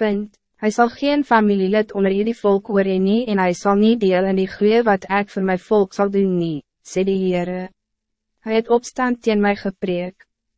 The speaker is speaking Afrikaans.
Punt. Hij zal geen familielid onder jullie volk oor jy nie en hij zal niet deel in die goeie wat ik voor mijn volk zal doen nie, sê die Heere. Hy het opstand teen my gepreek,